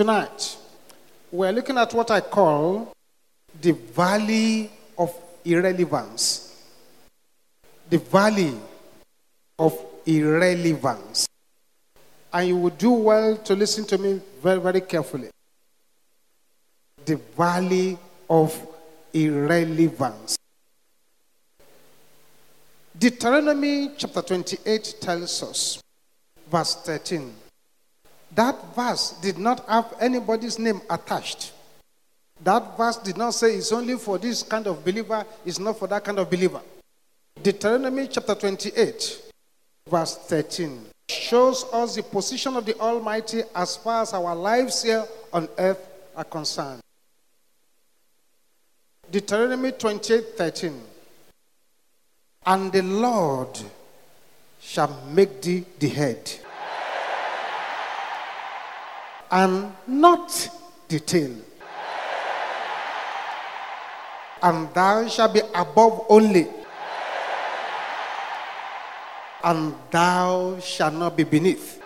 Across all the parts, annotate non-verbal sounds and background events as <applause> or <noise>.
Tonight, we're looking at what I call the valley of irrelevance. The valley of irrelevance. And you would do well to listen to me very, very carefully. The valley of irrelevance. Deuteronomy chapter 28 tells us, verse 13. That verse did not have anybody's name attached. That verse did not say it's only for this kind of believer, it's not for that kind of believer. Deuteronomy chapter 28, verse 13, shows us the position of the Almighty as far as our lives here on earth are concerned. Deuteronomy 28, 13. And the Lord shall make thee the head, and not the tail. And thou shalt be above only, and thou shalt not be beneath.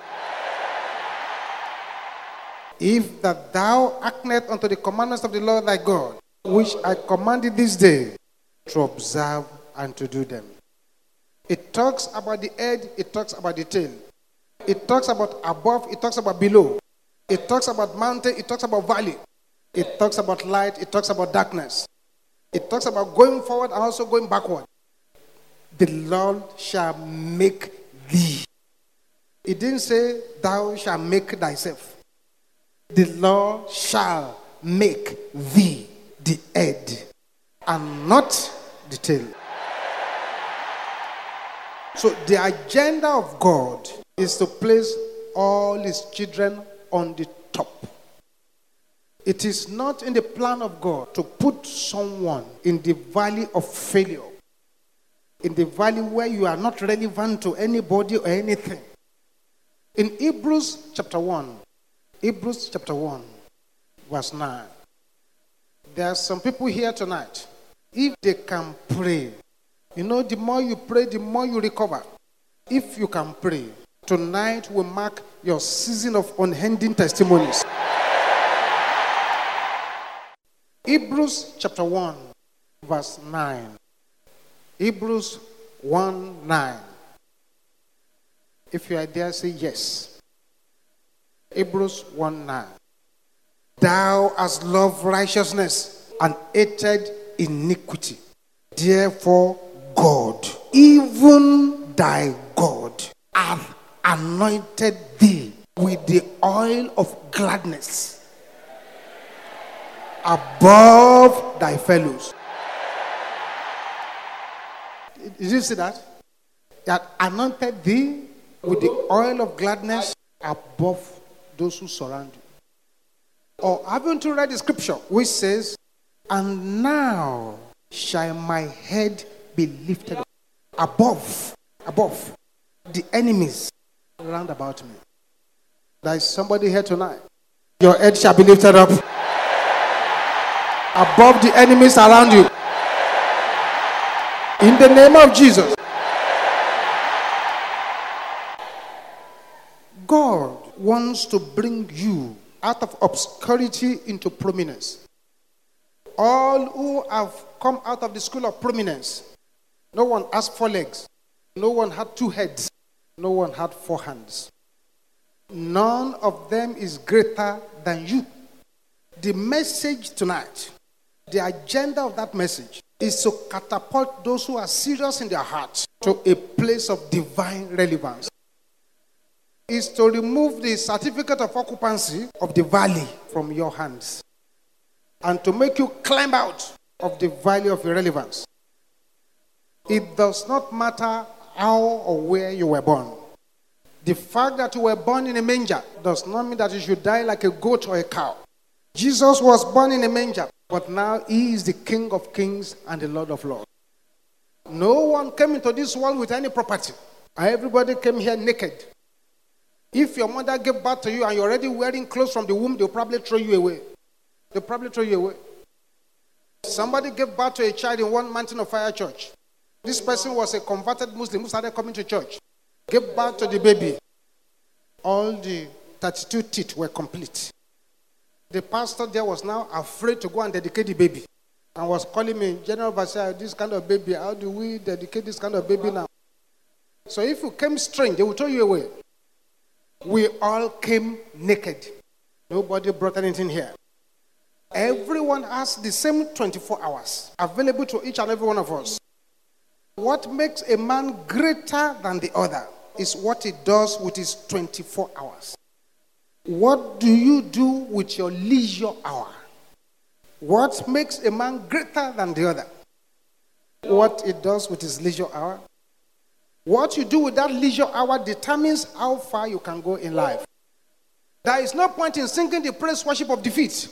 If that thou hearkenest unto the commandments of the Lord thy God, which I commanded this day, to observe and to do them. It talks about the head, it talks about the tail. It talks about above, it talks about below. It talks about mountain, it talks about valley. It talks about light, it talks about darkness. It talks about going forward and also going backward. The Lord shall make thee. It didn't say, Thou shalt make thyself. The Lord shall make thee the head and not the tail. So, the agenda of God is to place all his children on the top. It is not in the plan of God to put someone in the valley of failure, in the valley where you are not relevant to anybody or anything. In Hebrews chapter 1, Hebrews chapter 1, verse 9, there are some people here tonight. If they can pray, you know, the more you pray, the more you recover. If you can pray, tonight will mark your season of unending testimonies. Hebrews chapter 1, verse 9. Hebrews 1 9. If you are there, say yes. Hebrews 1 9. Thou hast loved righteousness and hated iniquity. Therefore, God, even thy God, hath anointed thee with the oil of gladness above thy fellows. Did you see that? That anointed thee with the oil of gladness above those who surround you. Or haven't you read the scripture which says, And now shall my head be lifted up above, above the enemies round about me. There is somebody here tonight. Your head shall be lifted up above the enemies around you. In the name of Jesus. God wants to bring you out of obscurity into prominence. All who have come out of the school of prominence, no one has four legs, no one had two heads, no one had four hands. None of them is greater than you. The message tonight, the agenda of that message, is to catapult those who are serious in their hearts to a place of divine relevance. Is to remove the certificate of occupancy of the valley from your hands and to make you climb out of the valley of irrelevance. It does not matter how or where you were born. The fact that you were born in a manger does not mean that you should die like a goat or a cow. Jesus was born in a manger, but now he is the King of kings and the Lord of lords. No one came into this world with any property. Everybody came here naked. If your mother gave birth to you and you're already wearing clothes from the womb, they'll probably throw you away. They'll probably throw you away. Somebody gave birth to a child in one mountain of fire church. This person was a converted Muslim who started coming to church. Gave birth to the baby. All the 32 teeth were complete. The pastor there was now afraid to go and dedicate the baby and was calling me, General Overseer, this kind of baby, how do we dedicate this kind of baby now? So if you came strange, they will throw you away. We all came naked. Nobody brought anything here. Everyone has the same 24 hours available to each and every one of us. What makes a man greater than the other is what he does with his 24 hours. What do you do with your leisure hour? What makes a man greater than the other? What he does with his leisure hour. What you do with that leisure hour determines how far you can go in life. There is no point in singing the praise worship of defeat.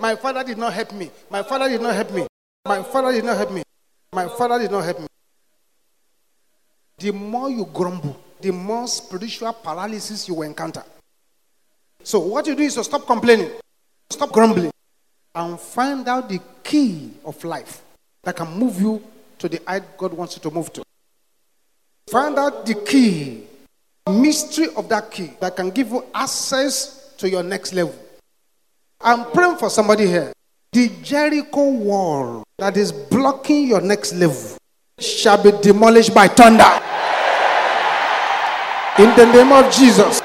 My father did not help me. My father did not help me. My father did not help me. My father did not help me. The more you grumble, the more spiritual paralysis you will encounter. So, what you do is to stop complaining, stop grumbling, and find out the key of life that can move you to the height God wants you to move to. Find out the key, the mystery of that key that can give you access to your next level. I'm praying for somebody here. The Jericho wall that is blocking your next level shall be demolished by thunder. In the name of Jesus.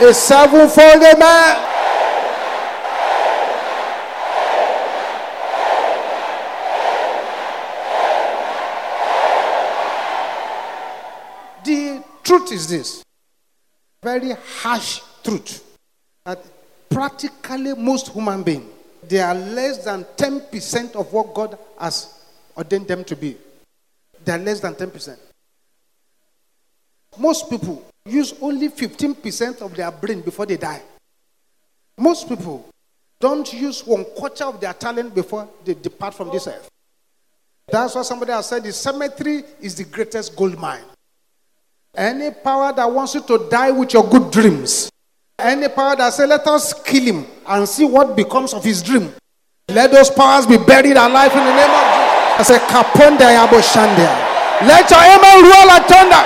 A sevenfold amen. The truth is this very harsh truth that practically most human beings they are less than 10% of what God has ordained them to be. They are less than 10%. Most people use only 15% of their brain before they die. Most people don't use one quarter of their talent before they depart from this earth. That's why somebody has said the cemetery is the greatest gold mine. Any power that wants you to die with your good dreams, any power that says, let us kill him and see what becomes of his dream, let those powers be buried alive in the name of Jesus. I say. Let your amen roll like thunder.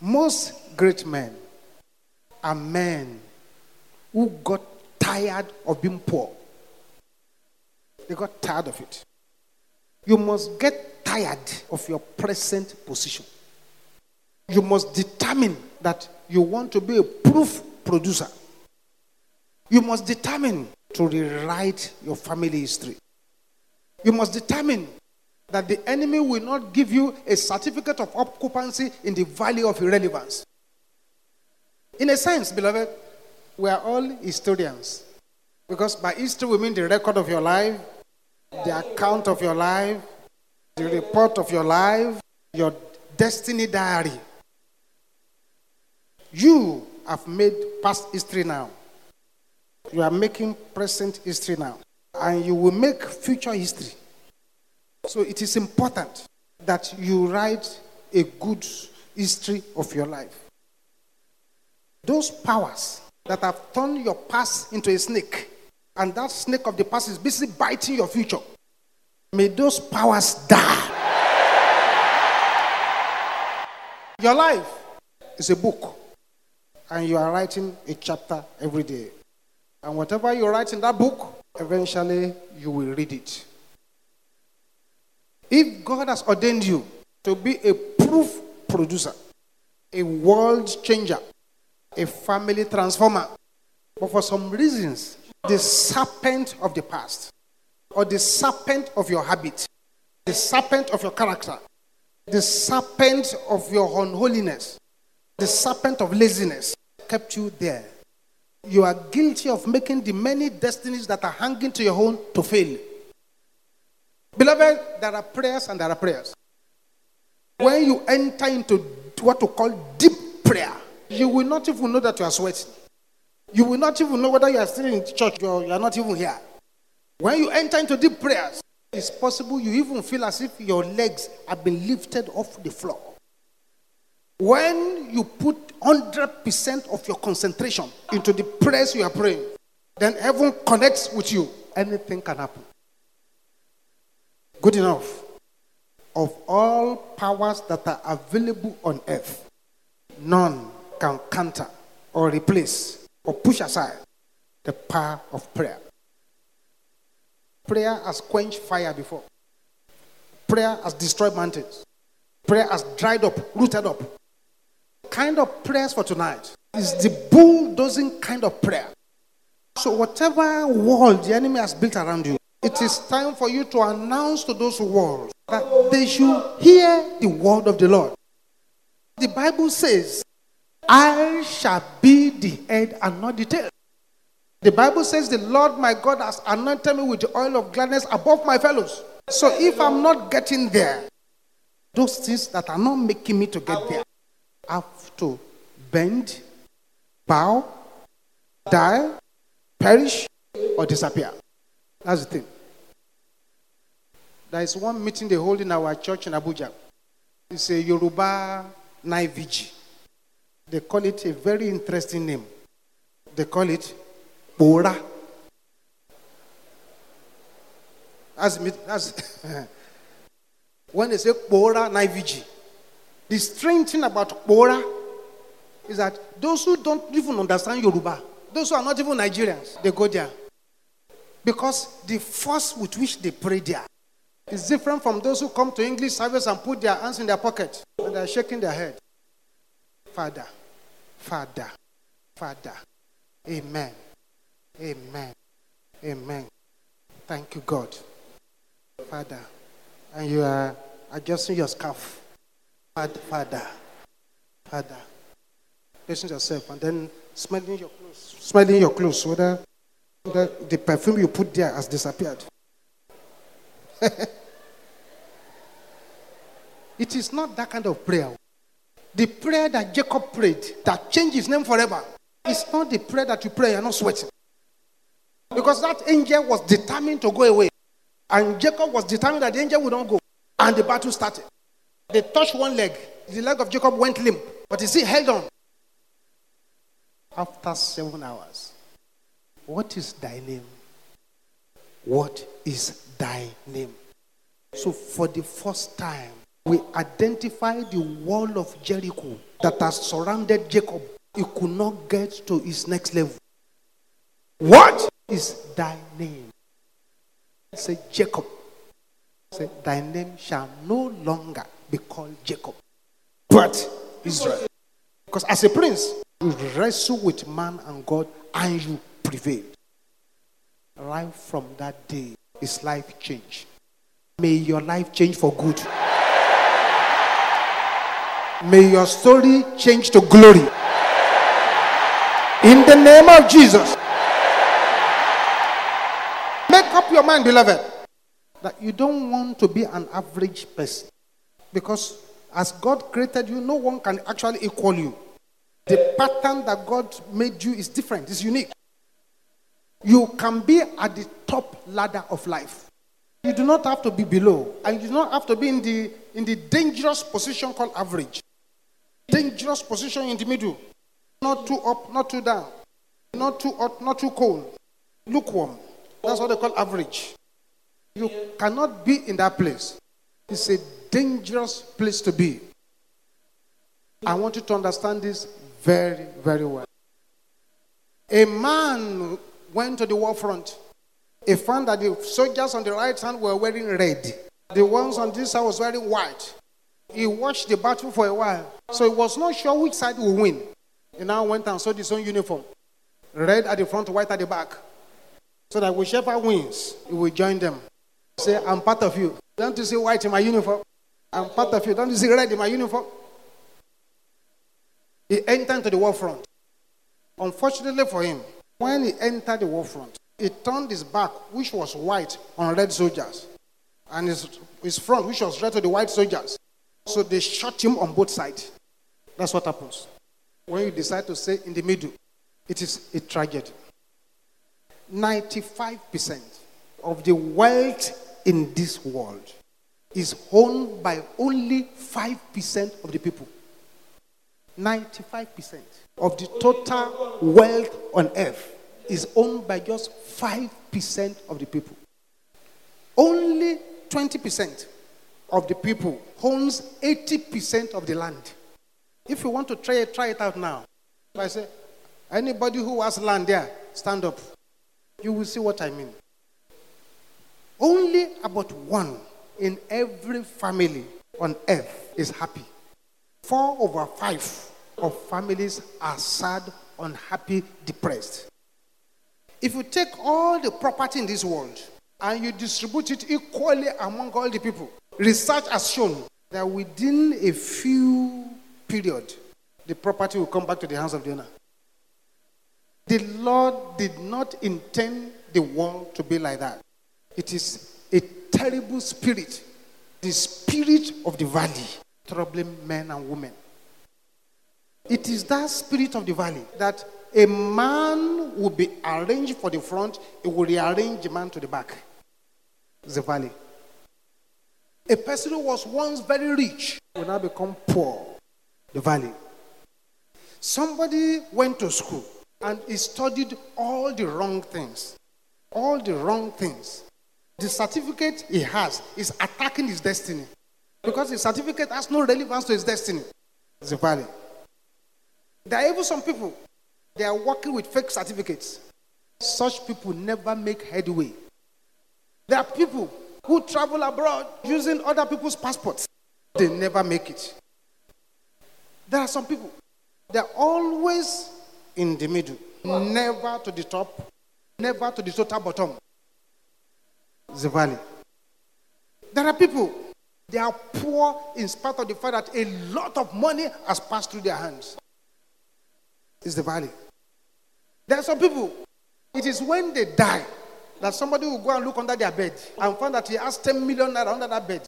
Most great men are men who got tired of being poor. They got tired of it. You must get tired of your present position. You must determine that you want to be a proof producer. You must determine to rewrite your family history. You must determine that the enemy will not give you a certificate of occupancy in the valley of irrelevance. In a sense, beloved, we are all historians. Because by history, we mean the record of your life, the account of your life, the report of your life, your destiny diary. You have made past history now. You are making present history now. And you will make future history. So it is important that you write a good history of your life. Those powers that have turned your past into a snake, and that snake of the past is busy biting your future, may those powers die. Your life is a book, and you are writing a chapter every day. And whatever you write in that book, eventually you will read it. If God has ordained you to be a proof producer, a world changer, a family transformer, but for some reasons, the serpent of the past, or the serpent of your habit, the serpent of your character, the serpent of your unholiness, the serpent of laziness kept you there. You are guilty of making the many destinies that are hanging to your own to fail. Beloved, there are prayers and there are prayers. When you enter into what to call deep prayer, you will not even know that you are sweating. You will not even know whether you are still in church or you are not even here. When you enter into deep prayers, it's possible you even feel as if your legs have been lifted off the floor. When you put 100% of your concentration into the prayers you are praying, then heaven connects with you. Anything can happen. Good enough. of all powers that are available on earth, none can counter or replace or push aside the power of prayer. Prayer has quenched fire before. Prayer has destroyed mountains. Prayer has dried up, rooted up. Kind of prayers for tonight is the bulldozing kind of prayer. So, whatever wall the enemy has built around you, it is time for you to announce to those walls that they should hear the word of the Lord. The Bible says, I shall be the head and not the tail. The Bible says, The Lord my God has anointed me with the oil of gladness above my fellows. So if I'm not getting there, those things that are not making me to get there I have to bend, bow, die, perish, or disappear. That's the thing. There is one meeting they hold in our church in Abuja. It's a Yoruba night vigil. They call it a very interesting name. They call it Bora. As, as when they say Bora night vigil, the strange thing about Bora is that those who don't even understand Yoruba, those who are not even Nigerians, they go there. Because the force with which they pray there is different from those who come to English service and put their hands in their pocket and they're shaking their head. Father, Father, Father. Amen. Amen. Amen. Thank you, God. Father. And you are adjusting your scarf. Father, Father. Listen yourself and then smelling your clothes. Smelling your clothes. Whether, whether the perfume you put there has disappeared. <laughs> it is not that kind of prayer. The prayer that Jacob prayed that changed his name forever. is not the prayer that you pray, you're not sweating. Because that angel was determined to go away. And Jacob was determined that the angel would not go. And the battle started. They touched one leg. The leg of Jacob went limp. But he still held on. After seven hours. What is thy name? What is thy name? So, for the first time, we identify the wall of Jericho that has surrounded Jacob. He could not get to his next level. What is thy name? Say Jacob. Say, thy name shall no longer be called Jacob, but Israel. Because as a prince, you wrestle with man and God and you prevail. Right from that day, his life changed. May your life change for good. May your story change to glory. In the name of Jesus. Make up your mind, beloved, that you don't want to be an average person. Because as God created you, no one can actually equal you. The pattern that God made you is different, it's unique. You can be at the top ladder of life. You do not have to be below, and you do not have to be in the, in the dangerous position called average. Dangerous position in the middle. Not too up, not too down. Not too hot, not too cold. Lukewarm. That's what they call average. You cannot be in that place. It's a dangerous place to be. I want you to understand this very, very well. A man went to the war front. He found that the soldiers on the right hand were wearing red. The ones on this side was wearing white. He watched the battle for a while. So he was not sure which side would win. He now went and sewed his own uniform. Red at the front, white at the back. So that whichever wins, he will join them. Say, I'm part of you. Don't you see white in my uniform? I'm part of you. Don't you see red in my uniform? He entered to the war front. Unfortunately for him, when he entered the war front, he turned his back, which was white, on red soldiers, and his, his front, which was red to the white soldiers. So they shot him on both sides. That's what happens. When you decide to stay in the middle, it is a tragedy. 95% of the wealth in this world is owned by only 5% of the people. 95% of the total wealth on earth is owned by just 5% of the people. Only 20% of the people owns 80% of the land. If you want to try it, try it out now. I say, anybody who has land there, stand up. You will see what I mean. Only about one in every family on earth is happy. Four over five of families are sad, unhappy, depressed. If you take all the property in this world and you distribute it equally among all the people, research has shown that within a few period, the property will come back to the hands of the owner. The Lord did not intend the world to be like that. It is a terrible spirit, the spirit of the valley, troubling men and women. It is that spirit of the valley that a man will be arranged for the front, it will rearrange the man to the back. The valley. A person who was once very rich will now become poor. The valley. Somebody went to school and he studied all the wrong things. All the wrong things. The certificate he has is attacking his destiny because the certificate has no relevance to his destiny. It's a valley. There are even some people, they are working with fake certificates. Such people never make headway. There are people who travel abroad using other people's passports. They never make it. There are some people, they're always in the middle, never to the top, never to the total bottom. The valley. There are people, they are poor in spite of the fact that a lot of money has passed through their hands. It's the valley. There are some people, it is when they die that somebody will go and look under their bed and find that he has 10 million naira under that bed.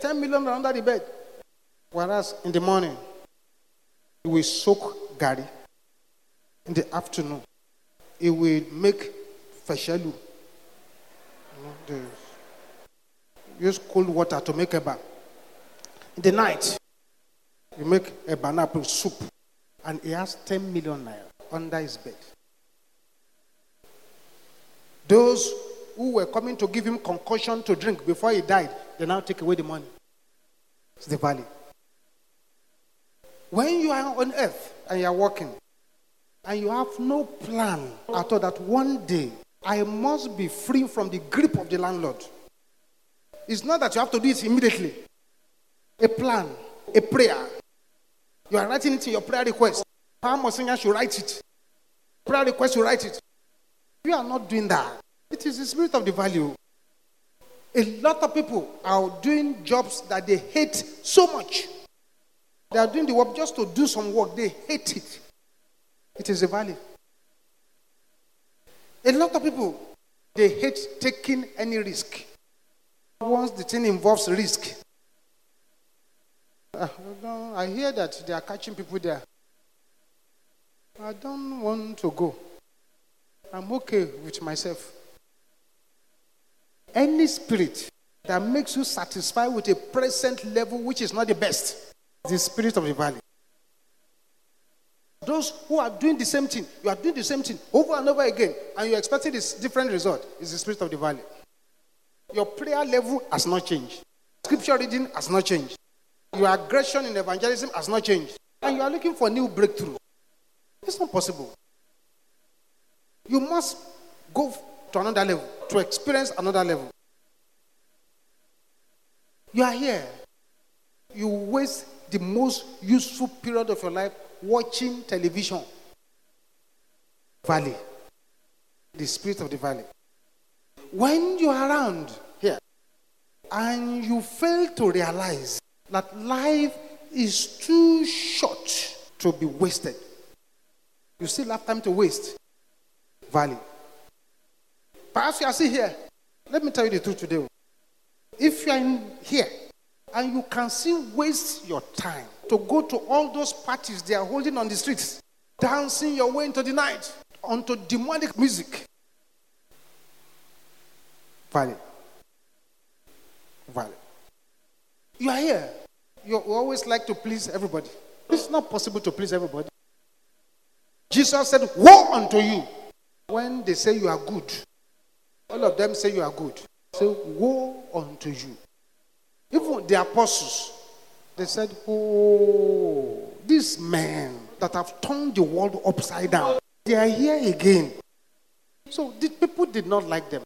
10 million naira under the bed. Whereas in the morning, he will soak gari. In the afternoon, he will make the, use cold water to make a bath. In the night, you make a banana soup, and he has 10 million naira under his bed. Those who were coming to give him concussion to drink before he died, they now take away the money. It's the valley. When you are on earth and you are walking, and you have no plan at all that one day I must be free from the grip of the landlord. It's not that you have to do it immediately. A plan, a prayer. You are writing it in your prayer request. How singer should write it? Prayer request, you write it. You are not doing that. It is the spirit of the value. A lot of people are doing jobs that they hate so much. They are doing the work just to do some work. They hate it. It is a value. A lot of people, they hate taking any risk. Once the thing involves risk, uh, I hear that they are catching people there. I don't want to go. I'm okay with myself. Any spirit that makes you satisfied with a present level which is not the best, the spirit of the valley. Those who are doing the same thing, you are doing the same thing over and over again, and you're expecting this different result, is the spirit of the valley. Your prayer level has not changed. Scripture reading has not changed. Your aggression in evangelism has not changed. And you are looking for a new breakthrough. It's not possible. You must go to another level to experience another level. You are here. You waste the most useful period of your life watching television. Valley. The spirit of the valley. When you are around here and you fail to realize that life is too short to be wasted, you still have time to waste. Valley. Perhaps you are still here. Let me tell you the truth today. If you are in here and you can still waste your time to go to all those parties they are holding on the streets, dancing your way into the night onto demonic music. Valley. Valley. You are here. You always like to please everybody. It's not possible to please everybody. Jesus said, Woe unto you when they say you are good. All of them say you are good. Say, Woe unto you. Even the apostles, they said, Oh, these men that have turned the world upside down, they are here again. So the people did not like them.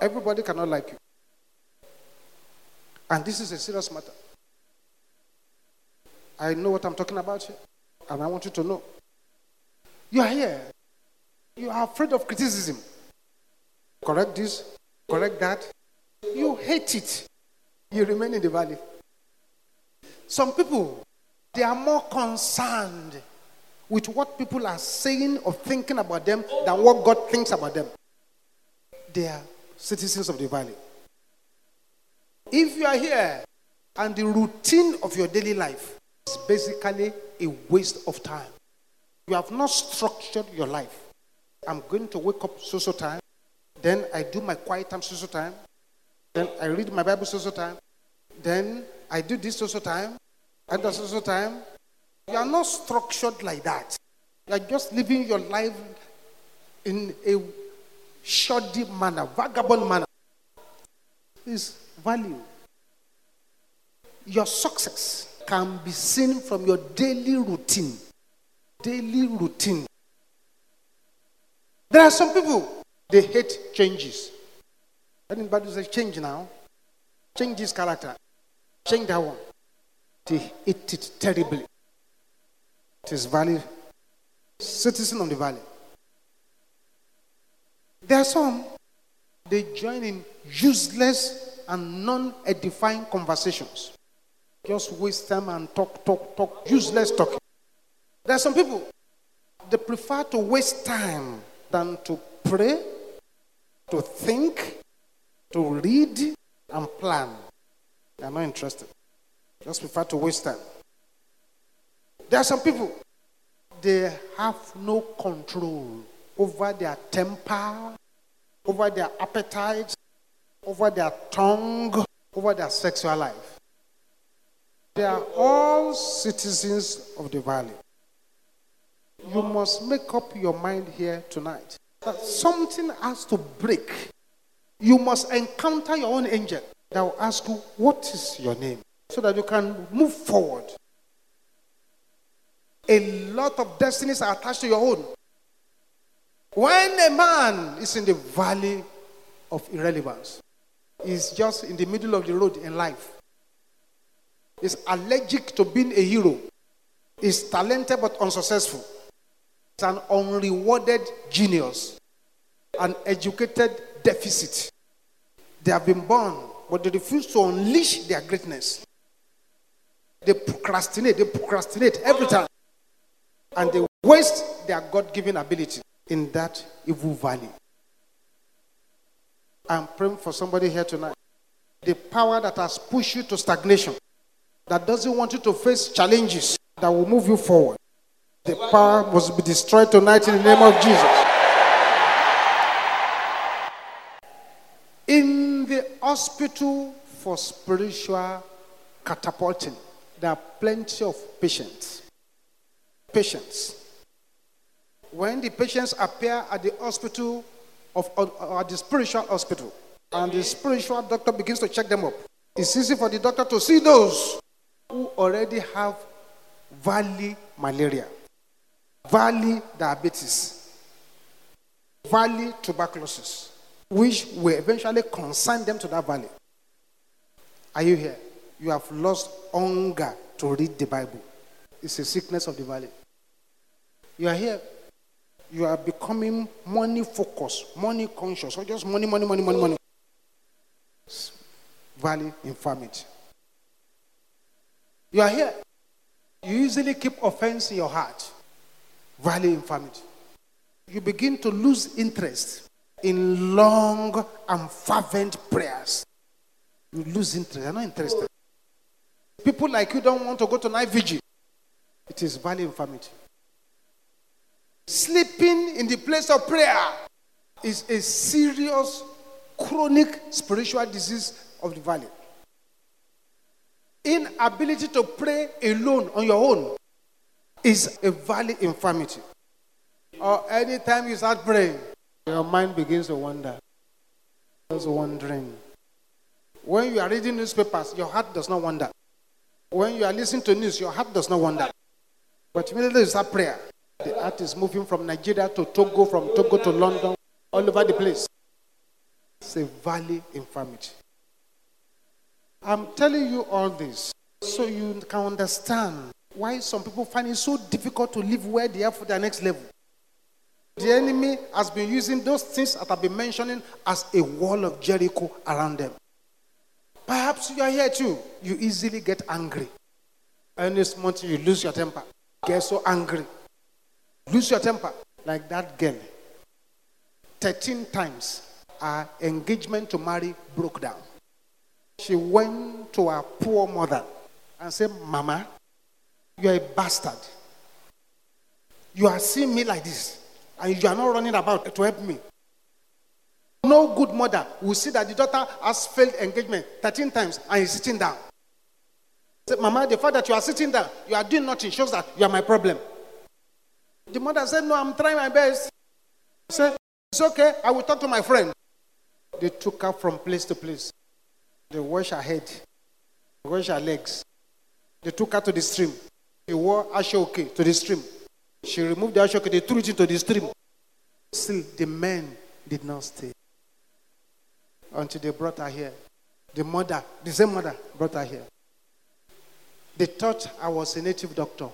Everybody cannot like you. And this is a serious matter. I know what I'm talking about here, and I want you to know. You are here. You are afraid of criticism. Correct this, correct that. You hate it. You remain in the valley. Some people, they are more concerned with what people are saying or thinking about them than what God thinks about them. They are citizens of the valley. If you are here and the routine of your daily life is basically a waste of time, you have not structured your life. I'm going to wake up so so time, then I do my quiet time so so time, then I read my Bible so so time, then I do this so so time, and that's so so time. You are not structured like that. You are just living your life in a shoddy manner, vagabond manner. Is value. Your success can be seen from your daily routine. Daily routine. There are some people, they hate changes. Anybody say change now? Change this character. Change that one. They hate it terribly. It is valley. Citizen of the valley. There are some, they join in useless and non edifying conversations. Just waste time and talk, talk, talk, useless talking. There are some people, they prefer to waste time than to pray, to think, to read, and plan. They are not interested. Just prefer to waste time. There are some people, they have no control over their temper, over their appetite, over their tongue, over their sexual life. They are all citizens of the valley. You must make up your mind here tonight that something has to break. You must encounter your own angel that will ask you, What is your name? so that you can move forward. A lot of destinies are attached to your own. When a man is in the valley of irrelevance, he's just in the middle of the road in life. He's allergic to being a hero. He's talented but unsuccessful. An unrewarded genius, an educated deficit. They have been born, but they refuse to unleash their greatness. They procrastinate, they procrastinate every time. And they waste their God given ability in that evil valley. I'm praying for somebody here tonight. The power that has pushed you to stagnation, that doesn't want you to face challenges that will move you forward. The power must be destroyed tonight in the name of Jesus. In the hospital for spiritual catapulting, there are plenty of patients. Patients. When the patients appear at the hospital of at the spiritual hospital, and the spiritual doctor begins to check them up, it's easy for the doctor to see those who already have valley malaria, valley diabetes, valley tuberculosis, which will eventually consign them to that valley. Are you here? You have lost hunger to read the Bible. It's a sickness of the valley. You are here. You are becoming money focused, money conscious, or just money, money, money, money, money. Valley infirmity. You are here. You easily keep offense in your heart. Valley infirmity. You begin to lose interest in long and fervent prayers. You lose interest. You're not interested. People like you don't want to go to night vigil. It is valley infirmity. Sleeping in the place of prayer is a serious, chronic spiritual disease of the valley. Inability to pray alone on your own is a valley infirmity. Or anytime you start praying, your mind begins to wander. Just wandering. When you are reading newspapers, your heart does not wander. When you are listening to news, your heart does not wander. But immediately you start prayer. The heart is moving from Nigeria to Togo, from Togo to London, all over the place. It's a valley infirmity. I'm telling you all this so you can understand why some people find it so difficult to live where they are for their next level. The enemy has been using those things that I've been mentioning as a wall of Jericho around them. Perhaps you are here too. You easily get angry. And this month you lose your temper. Get so angry. Lose your temper. Like that girl. 13 times our engagement to marry broke down. She went to her poor mother and said, Mama, you are a bastard. You are seeing me like this, and you are not running about to help me. No good mother will see that the daughter has failed engagement 13 times and is sitting down. Say, Mama, the fact that you are sitting down, you are doing nothing shows that you are my problem. The mother said, No, I'm trying my best. said, It's okay, I will talk to my friend. They took her from place to place. They washed her head, washed her legs. They took her to the stream. She wore aso-oke to the stream. She removed the aso-oke, they threw it into the stream. Still, the men did not stay until they brought her here. The mother, the same mother, brought her here. They thought I was a native doctor.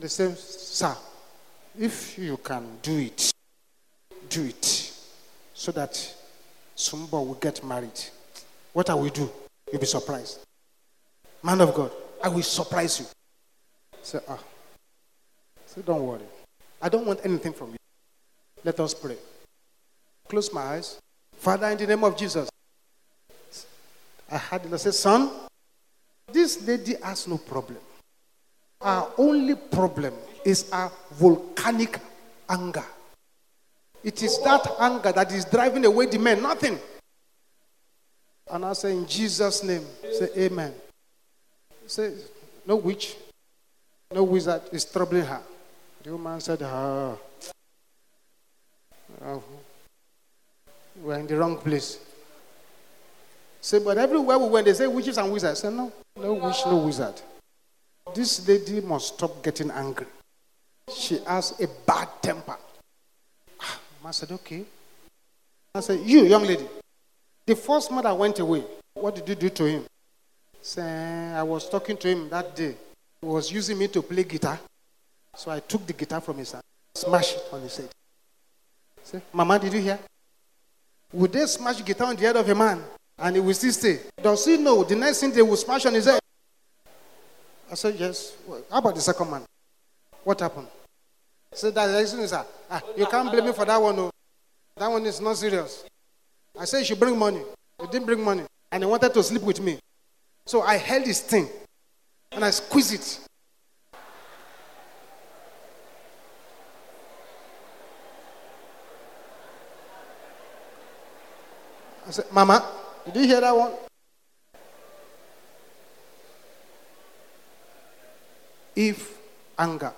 They said, Sir, if you can do it, do it so that Sumba will get married. What I will do, you'll be surprised. Man of God, I will surprise you. Say, ah. Say, don't worry. I don't want anything from you. Let us pray. Close my eyes. Father, in the name of Jesus, I had to say, son, this lady has no problem. Our only problem is our volcanic anger. It is that anger that is driving away the men, nothing. And I say, in Jesus' name, say amen. Say, no witch, no wizard is troubling her. The woman said, ah, oh, we're in the wrong place. Say, but everywhere we went, they say witches and wizards. I said, no, no witch, no wizard. This lady must stop getting angry. She has a bad temper. I said, okay. I said, you, young lady, the first mother went away. What did you do to him? Say, I was talking to him that day. He was using me to play guitar. So I took the guitar from his hand, smashed it on his head. Say, Mama, did you hear? Would they smash guitar on the head of a man and he will still stay? Does he know the next thing they will smash on his head? I said, Yes. How about the second man? What happened? So that the reason is that ah, you can't blame me for that one. No. That one is not serious. I said you should bring money. He didn't bring money. And he wanted to sleep with me. So I held his thing and I squeezed it. I said, Mama, did you hear that one? If anger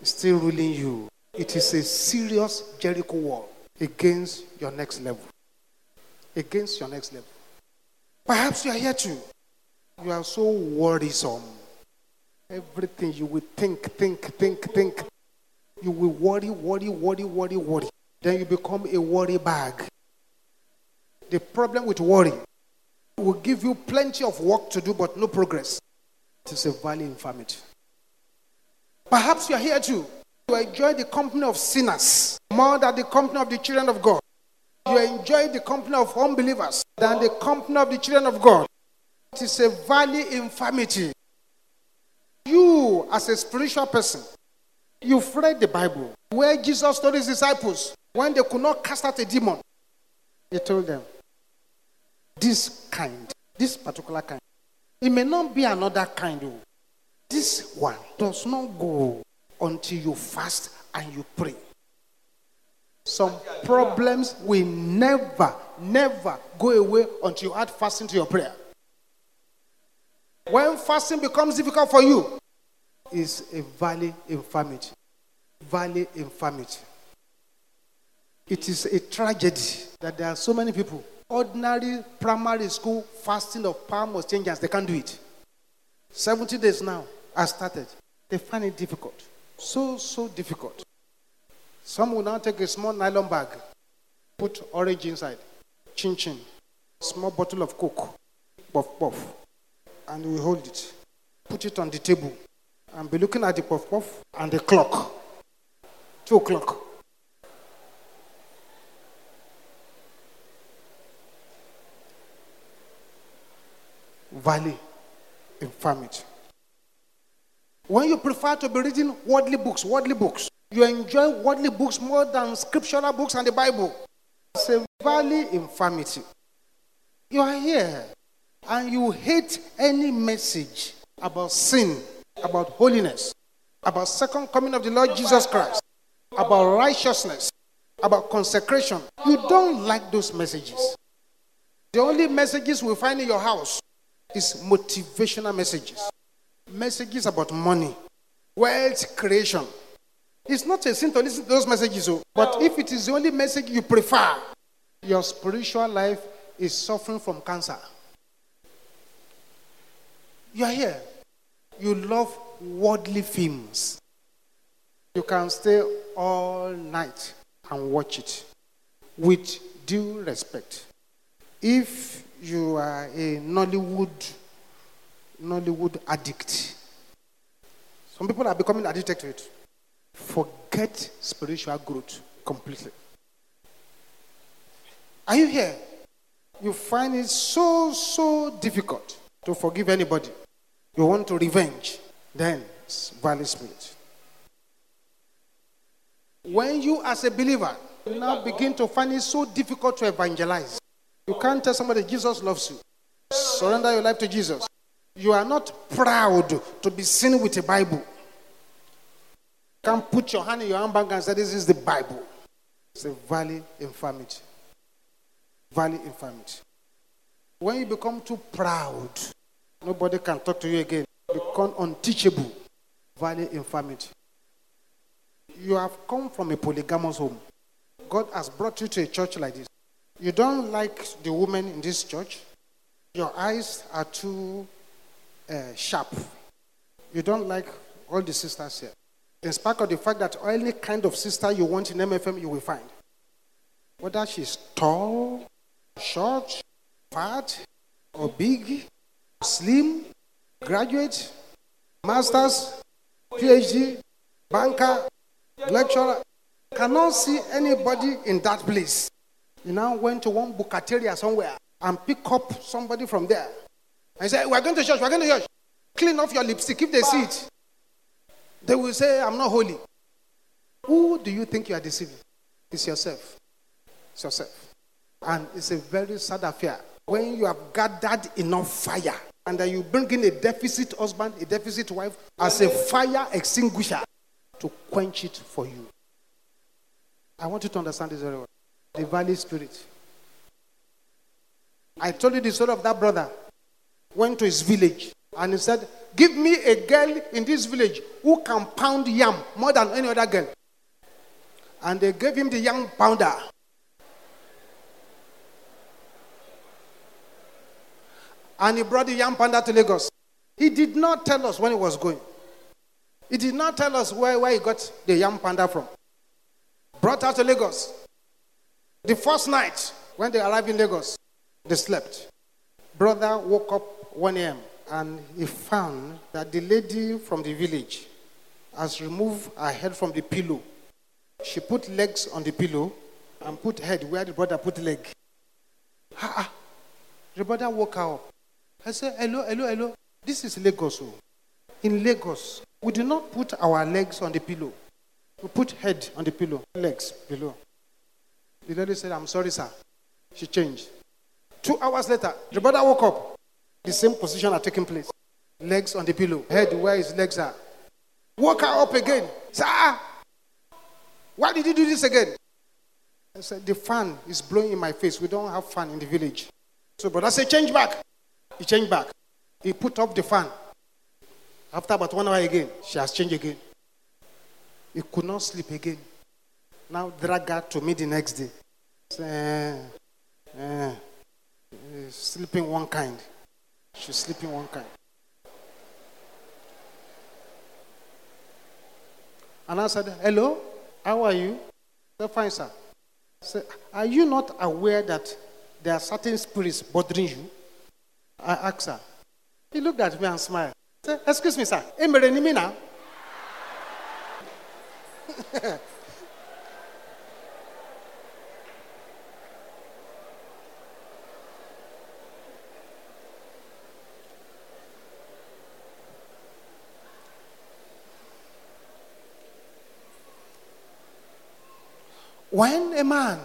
is still ruling you, it is a serious Jericho wall against your next level. Against your next level. Perhaps you are here too. You are so worrisome. Everything you will think, think, think, think. You will worry, worry, worry, worry, worry. Then you become a worry bag. The problem with worry will give you plenty of work to do, but no progress. It is a valley infirmity. Perhaps you are here too. You enjoy the company of sinners more than the company of the children of God. You enjoy the company of unbelievers than the company of the children of God. It is a valley infirmity. You, as a spiritual person, you've read the Bible where Jesus told his disciples when they could not cast out a demon, he told them, This kind, this particular kind, it may not be another kind. Though. This one does not go until you fast and you pray. Some problems will never, never go away until you add fasting to your prayer. When fasting becomes difficult for you, is a valley infirmity. Valley infirmity. It is a tragedy that there are so many people. Ordinary primary school fasting of palm or changes, they can't do it. 70 days now, I started. They find it difficult. So, so difficult. Some will now take a small nylon bag, put orange inside, chin chin, small bottle of coke, puff puff, and we hold it. Put it on the table and be looking at the puff puff and the clock. Two o'clock. Valley, infirmity. When you prefer to be reading worldly books, worldly books, you enjoy worldly books more than scriptural books and the Bible. It's a valley infirmity. You are here and you hate any message about sin, about holiness, about second coming of the Lord Jesus Christ, about righteousness, about consecration. You don't like those messages. The only messages we find in your house is motivational messages. Messages about money, wealth creation. It's not a sin to listen to those messages, oh, but if it is the only message you prefer, your spiritual life is suffering from cancer. You are here. You love worldly films. You can stay all night and watch it with due respect. If you are a Nollywood Nollywood addict, some people are becoming addicted to it. Forget spiritual growth completely. Are you here? You find it so, so difficult to forgive anybody. You want to revenge. Then valley spirit. When you, as a believer, you now begin to find it so difficult to evangelize. You can't tell somebody Jesus loves you. Surrender your life to Jesus. You are not proud to be seen with a Bible. You can't put your hand in your handbag and say, This is the Bible. It's a valley infirmity. Valley infirmity. When you become too proud, nobody can talk to you again. Become unteachable. Valley infirmity. You have come from a polygamous home. God has brought you to a church like this. You don't like the women in this church. Your eyes are too uh, sharp. You don't like all the sisters here. In spite of the fact that any kind of sister you want in MFM, you will find. Whether she's tall, short, fat, or big, slim, graduate, masters, PhD, banker, lecturer, cannot see anybody in that place. You now went to one bukateria somewhere and pick up somebody from there. And say, We're going to church, we're going to church. Clean off your lipstick. If they see it, they will say, I'm not holy. Who do you think you are deceiving? It's yourself. It's yourself. And it's a very sad affair. When you have gathered enough fire and then you bring in a deficit husband, a deficit wife, as a fire extinguisher to quench it for you. I want you to understand this very well. The valley spirit. I told you the story of that brother. Went to his village and he said, Give me a girl in this village who can pound yam more than any other girl. And they gave him the yam pounder. And he brought the yam panda to Lagos. He did not tell us when he was going. He did not tell us where, where he got the yam panda from. Brought her to Lagos. The first night when they arrived in Lagos, they slept. Brother woke up 1 a.m. and he found that the lady from the village has removed her head from the pillow. She put legs on the pillow and put head where the brother put leg. Ha, ha. The brother woke her up. I said, hello, hello, hello. This is Lagos. oh. In Lagos, we do not put our legs on the pillow. We put head on the pillow, legs below. The lady said, I'm sorry, sir. She changed. Two hours later, the brother woke up. The same position had taken place. Legs on the pillow, head where his legs are. Woke her up again. Sir, why did you do this again? I said, The fan is blowing in my face. We don't have fan in the village. So brother I said, Change back. He changed back. He put up the fan. After about one hour again, she has changed again. He could not sleep again. now drag her to me the next day. Say, eh, eh, sleeping one kind. She's sleeping one kind. And I said, Hello, how are you? I Fine, sir. Are you not aware that there are certain spirits bothering you? I asked her. He looked at me and smiled. I said, Excuse me, sir. Emere ni mi now. <laughs> When a man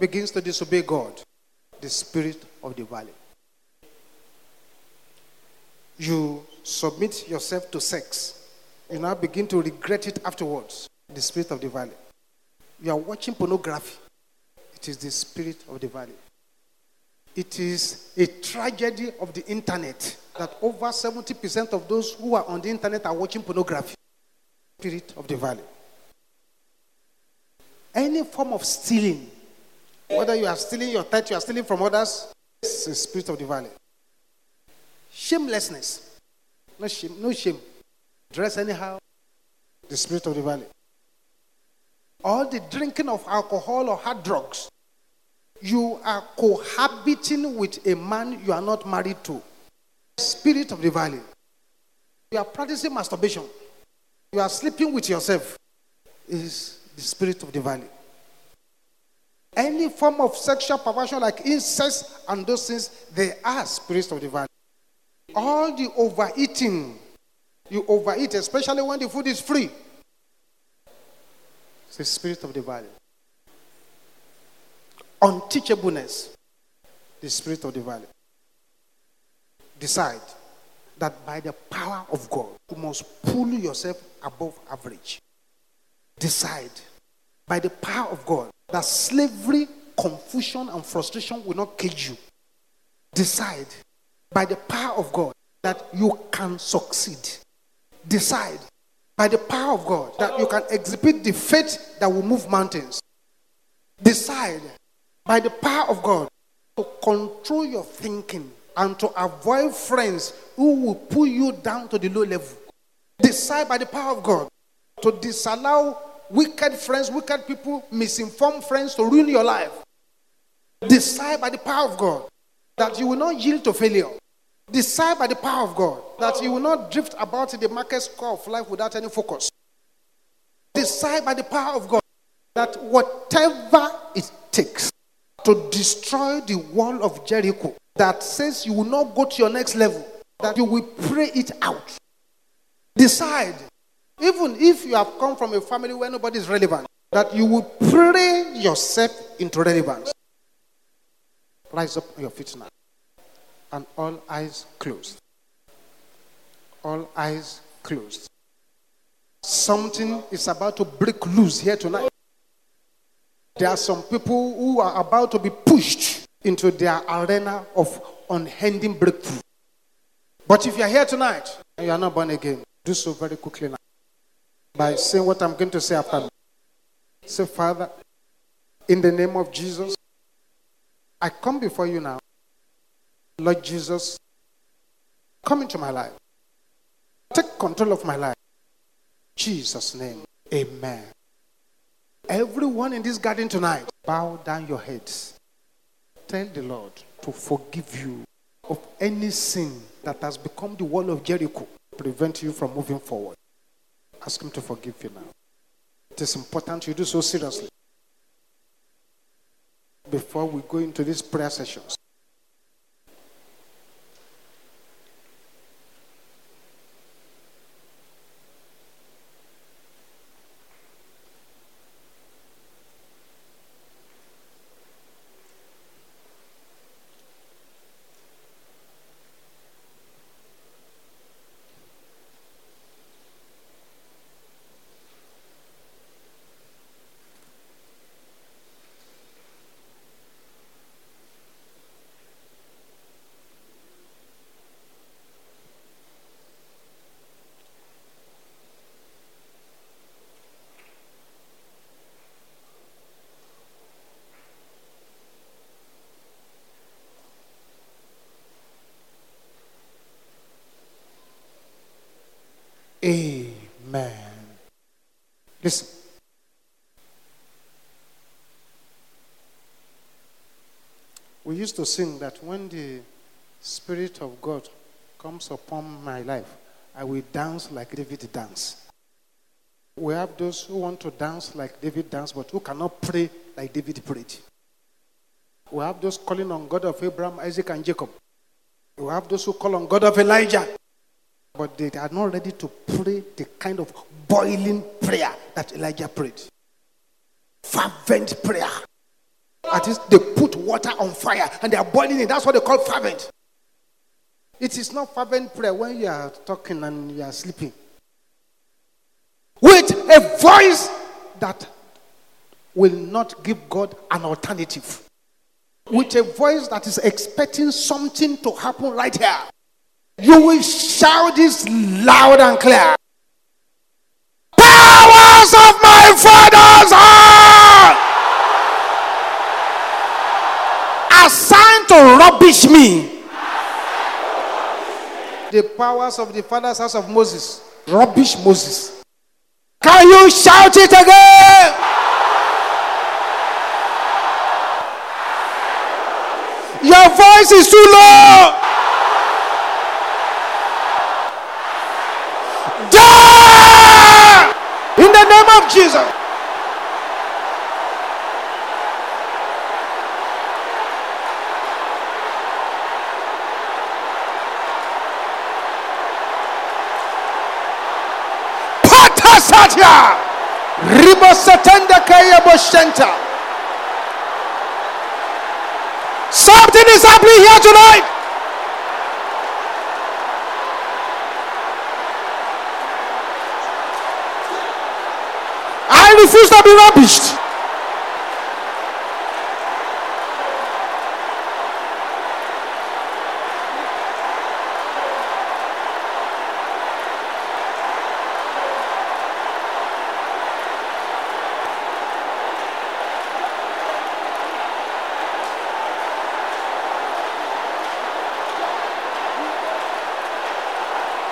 begins to disobey God, the spirit of the valley, you submit yourself to sex, you now begin to regret it afterwards. The spirit of the valley. You are watching pornography, it is the spirit of the valley. It is a tragedy of the internet that over 70% of those who are on the internet are watching pornography. Spirit of the valley. Any form of stealing, whether you are stealing your tithe, you are stealing from others, it's the spirit of the valley. Shamelessness. No shame, no shame. Dress anyhow, the spirit of the valley. All the drinking of alcohol or hard drugs, you are cohabiting with a man you are not married to. The spirit of the valley. You are practicing masturbation. You are sleeping with yourself. Is the spirit of the valley. Any form of sexual perversion like incest and those things, they are spirits of the valley. All the overeating, you overeat, especially when the food is free. It's the spirit of the valley. Unteachableness, the spirit of the valley. Decide that by the power of God, you must pull yourself above average. Decide by the power of God that slavery, confusion, and frustration will not cage you. Decide by the power of God that you can succeed. Decide by the power of God that you can exhibit the faith that will move mountains. Decide by the power of God to control your thinking and to avoid friends who will pull you down to the low level. Decide by the power of God to disallow wicked friends, wicked people, misinformed friends to ruin your life. Decide by the power of God that you will not yield to failure. Decide by the power of God that you will not drift about in the market score of life without any focus. Decide by the power of God that whatever it takes to destroy the wall of Jericho that says you will not go to your next level, that you will pray it out. Decide, even if you have come from a family where nobody is relevant, that you will pray yourself into relevance. Rise up on your feet now. And all eyes closed. All eyes closed. Something is about to break loose here tonight. There are some people who are about to be pushed into their arena of unending breakthrough. But if you are here tonight and you are not born again, do so very quickly now. By saying what I'm going to say after me. Say, Father, in the name of Jesus, I come before you now. Lord Jesus, come into my life. Take control of my life. Jesus' name, amen. Everyone in this garden tonight, bow down your heads. Tell the Lord to forgive you of any sin that has become the wall of Jericho, prevent you from moving forward. Ask Him to forgive you now. It is important you do so seriously before we go into these prayer sessions. Used to sing that when the Spirit of God comes upon my life, I will dance like David dance. We have those who want to dance like David danced, but who cannot pray like David prayed. We have those calling on God of Abraham, Isaac, and Jacob. We have those who call on God of Elijah, but they are not ready to pray the kind of boiling prayer that Elijah prayed. Fervent prayer. At least they put water on fire and they are boiling it. That's what they call fervent. It is not fervent prayer when you are talking and you are sleeping. With a voice that will not give God an alternative. With a voice that is expecting something to happen right here. You will shout this loud and clear. Powers of my father's house rubbish me. The powers of the father's house of Moses rubbish Moses. Can you shout it again? Your voice is too low. Die! In the name of Jesus. Kaya boshenta. Something is happening here tonight. I refuse to be rubbished.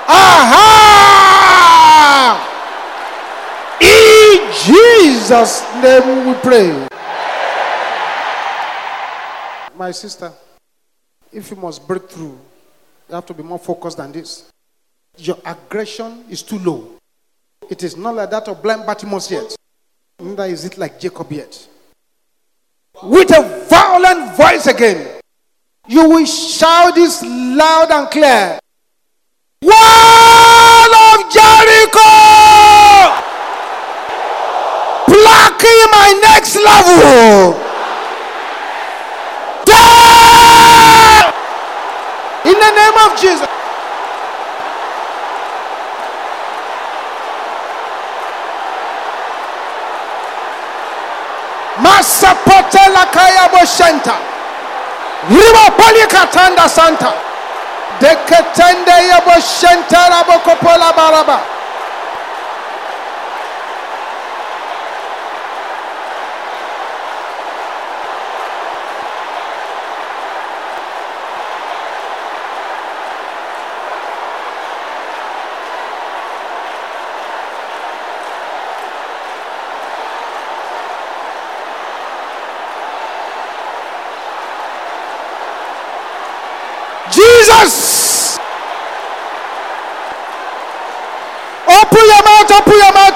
Aha! In Jesus' name we pray. My sister, if you must break through, you have to be more focused than this. Your aggression is too low. It is not like that of blind Bartimaeus yet. Neither is it like Jacob yet. With a violent voice again, you will shout this loud and clear. Wall of Jericho! Blocking my next level! In the name of Jesus. Masapotela kaya boshenta. Riba poli katanda santa. Deketende yabo shentara bokopola baraba. Jesus! Open your mouth, open your mouth,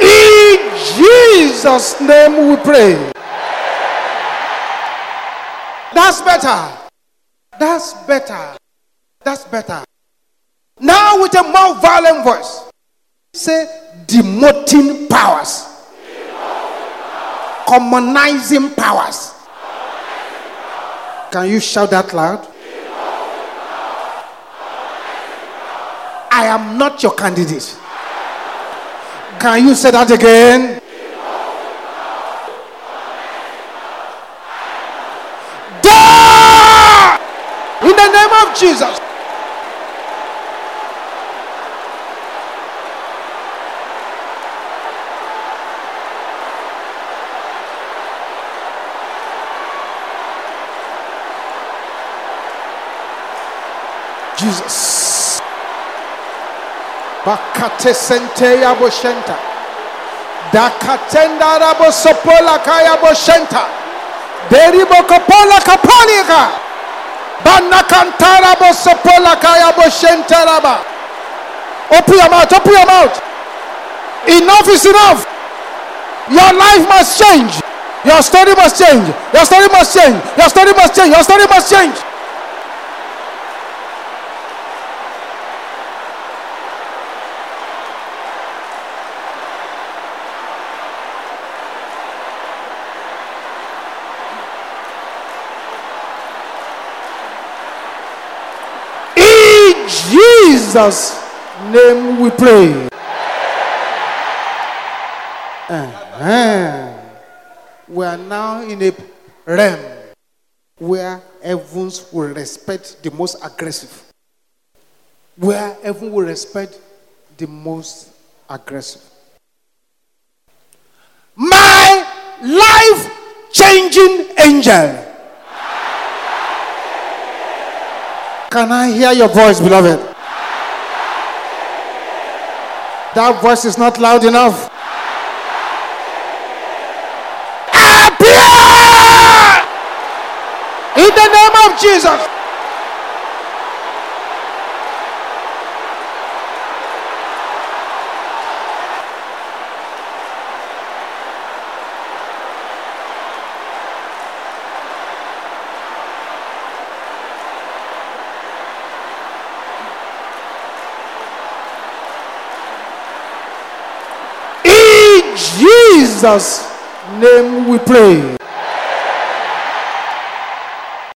In Jesus' name we pray. That's better. That's better. That's better. Now with a more violent voice, say demoting powers, commonizing powers. Can you shout that loud? I am not your candidate. Can you say that again? In the name of Jesus. Jesus. Bakate sente ya boshenta. Dakatenda rabo sopola kaya boshenta. Deribo kopola kapalika. Banakantara bo sopola kaya boshenta raba. Open your mouth, open your mouth. Enough is enough. Your life must change. Your story must change. Your story must change. Your story must change. Your story must change. In Jesus' name we pray. Uh-huh. We are now in a realm where heavens will respect the most aggressive. Where heaven will respect the most aggressive. My life changing angel. Can I hear your voice, beloved? That voice is not loud enough. Appear! In the name of Jesus. In Jesus' name we pray.